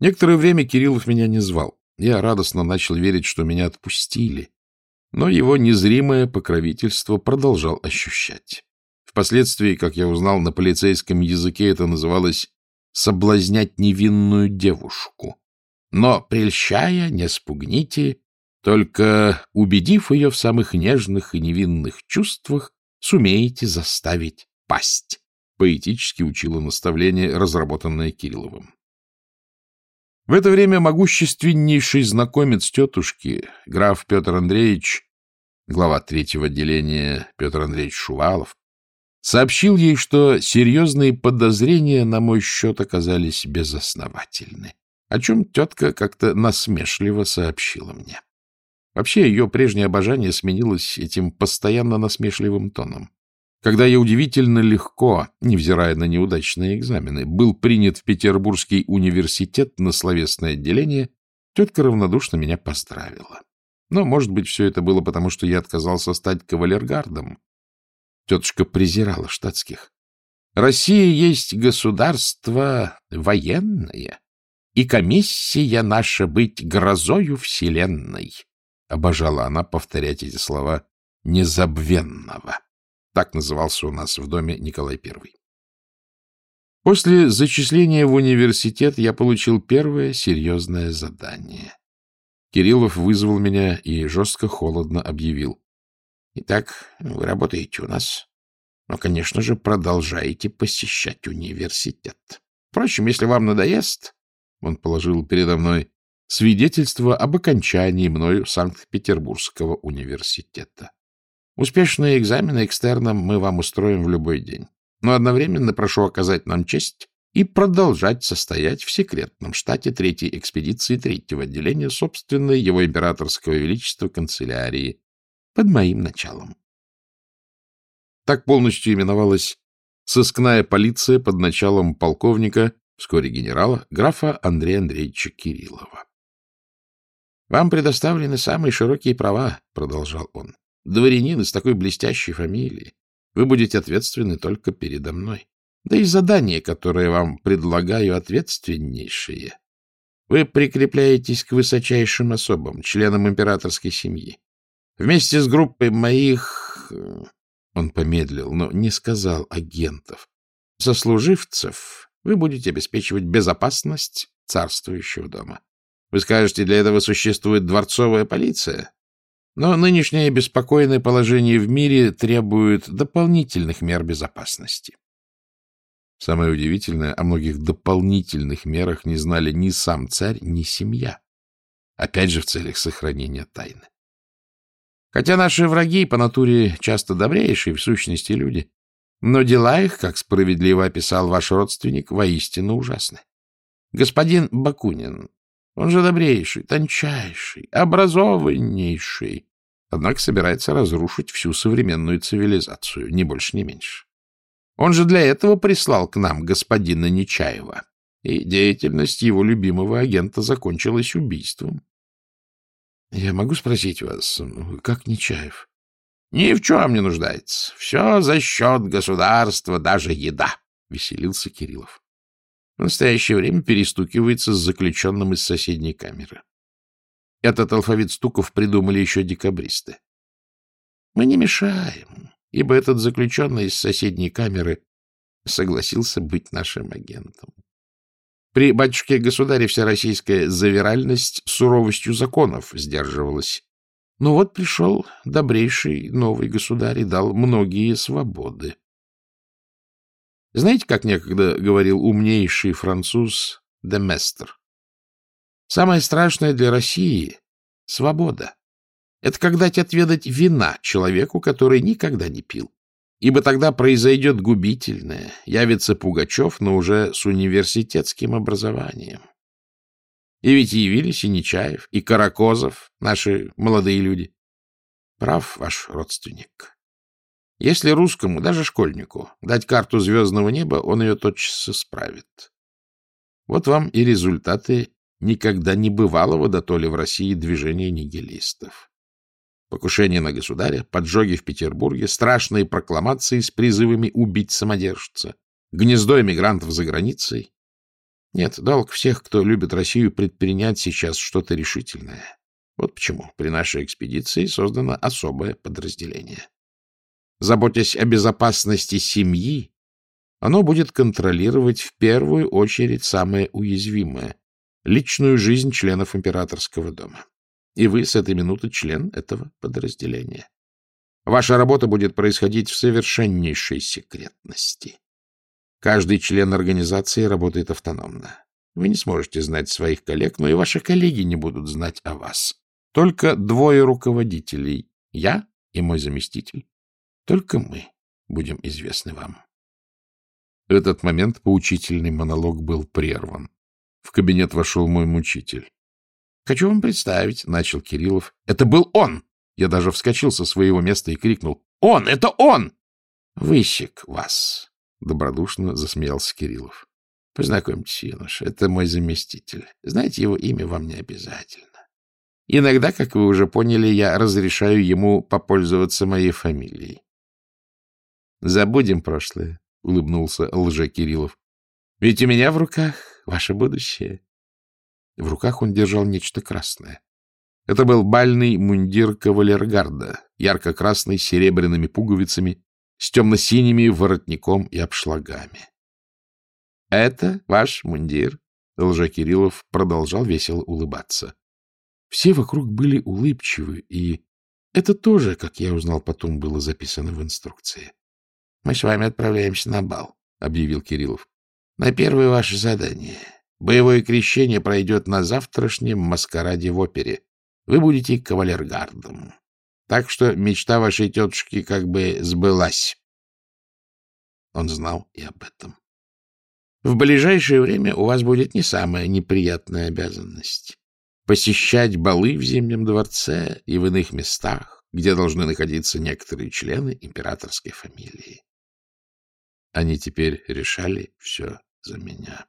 Некоторое время Кириллов меня не звал. Я радостно начал верить, что меня отпустили. Но его незримое покровительство продолжал ощущать. Впоследствии, как я узнал, на полицейском языке это называлось «соблазнять невинную девушку». Но, прельщая, не спугните, только убедив ее в самых нежных и невинных чувствах, сумеете заставить пасть. Поэтически учило наставление, разработанное Кирилловым. В это время могущественнейший знакомец тетушки, граф Петр Андреевич, глава третьего отделения Петр Андреевич Шувалов, сообщил ей, что серьезные подозрения на мой счет оказались безосновательны, о чем тетка как-то насмешливо сообщила мне. Вообще, ее прежнее обожание сменилось этим постоянно насмешливым тоном. Когда я удивительно легко, невзирая на неудачные экзамены, был принят в Петербургский университет на словесное отделение, тетка равнодушно меня поздравила. Но, может быть, все это было потому, что я отказался стать кавалергардом. Тетушка презирала штатских. Россия есть государство военное, и комиссия наша быть грозою вселенной. Обожала она повторять эти слова незабвенного. Так назывался у нас в доме Николай I. После зачисления в университет я получил первое серьезное задание. Кириллов вызвал меня и жестко-холодно объявил. — Итак, вы работаете у нас, но, конечно же, продолжаете посещать университет. Впрочем, если вам надоест, — он положил передо мной свидетельство об окончании мною Санкт-Петербургского университета. Успешные экзамены экстерном мы вам устроим в любой день, но одновременно прошу оказать нам честь и продолжать состоять в секретном штате третьей экспедиции третьего отделения собственной его императорского величества канцелярии под моим началом. Так полностью именовалась сыскная полиция под началом полковника, вскоре генерала, графа Андрея Андреевича Кириллова. — Вам предоставлены самые широкие права, — продолжал он. — Дворянин из такой блестящей фамилии. Вы будете ответственны только передо мной. Да и задание, которое вам предлагаю, ответственнейшее. Вы прикрепляетесь к высочайшим особам, членам императорской семьи. Вместе с группой моих... Э, он помедлил, но не сказал агентов. Сослуживцев вы будете обеспечивать безопасность царствующего дома. Вы скажете, для этого существует дворцовая полиция? Но нынешнее беспокойное положение в мире требует дополнительных мер безопасности. Самое удивительное, о многих дополнительных мерах не знали ни сам царь, ни семья. Опять же в целях сохранения тайны. Хотя наши враги по натуре часто добрейшие в сущности люди, но дела их, как справедливо описал ваш родственник, воистину ужасны. Господин Бакунин, он же добрейший, тончайший, образованнейший, однако собирается разрушить всю современную цивилизацию, ни больше, ни меньше. Он же для этого прислал к нам господина Нечаева, и деятельность его любимого агента закончилась убийством. — Я могу спросить вас, как Нечаев? — Ни в чем не нуждается. Все за счет государства, даже еда, — веселился Кириллов в настоящее время перестукивается с заключенным из соседней камеры. Этот алфавит стуков придумали еще декабристы. Мы не мешаем, ибо этот заключенный из соседней камеры согласился быть нашим агентом. При батюшке-государе вся российская завиральность суровостью законов сдерживалась. Но вот пришел добрейший новый государь и дал многие свободы. Знаете, как некогда говорил умнейший француз Деместр? Самое страшное для России — свобода. Это когда отведать вина человеку, который никогда не пил. Ибо тогда произойдет губительное, явится Пугачев, но уже с университетским образованием. И ведь явились и Нечаев, и Каракозов, наши молодые люди. Прав ваш родственник. Если русскому, даже школьнику, дать карту звездного неба, он ее тотчас исправит. Вот вам и результаты никогда не бывалого до то ли в России движения нигилистов. Покушение на государя, поджоги в Петербурге, страшные прокламации с призывами убить самодержца, гнездо эмигрантов за границей. Нет, долг всех, кто любит Россию, предпринять сейчас что-то решительное. Вот почему при нашей экспедиции создано особое подразделение. Заботясь о безопасности семьи, оно будет контролировать в первую очередь самое уязвимое — личную жизнь членов императорского дома. И вы с этой минуты член этого подразделения. Ваша работа будет происходить в совершеннейшей секретности. Каждый член организации работает автономно. Вы не сможете знать своих коллег, но и ваши коллеги не будут знать о вас. Только двое руководителей, я и мой заместитель. Только мы будем известны вам. В этот момент поучительный монолог был прерван. В кабинет вошел мой мучитель. — Хочу вам представить, — начал Кириллов. — Это был он! Я даже вскочил со своего места и крикнул. — Он! Это он! — Высек вас! — добродушно засмеялся Кириллов. — Познакомьтесь, юноша, это мой заместитель. Знаете, его имя вам не обязательно. Иногда, как вы уже поняли, я разрешаю ему попользоваться моей фамилией. — Забудем прошлое, — улыбнулся лже Кириллов. — Ведь у меня в руках ваше будущее. В руках он держал нечто красное. Это был бальный мундир кавалергарда, ярко-красный, с серебряными пуговицами, с темно-синими воротником и обшлагами. — Это ваш мундир? — Лжекириллов продолжал весело улыбаться. Все вокруг были улыбчивы, и это тоже, как я узнал потом, было записано в инструкции. — Мы с вами отправляемся на бал, — объявил Кириллов. — На первое ваше задание. Боевое крещение пройдет на завтрашнем маскараде в опере. Вы будете кавалергардом. Так что мечта вашей тетушки как бы сбылась. Он знал и об этом. В ближайшее время у вас будет не самая неприятная обязанность посещать балы в Зимнем дворце и в иных местах, где должны находиться некоторые члены императорской фамилии. Они теперь решали все за меня.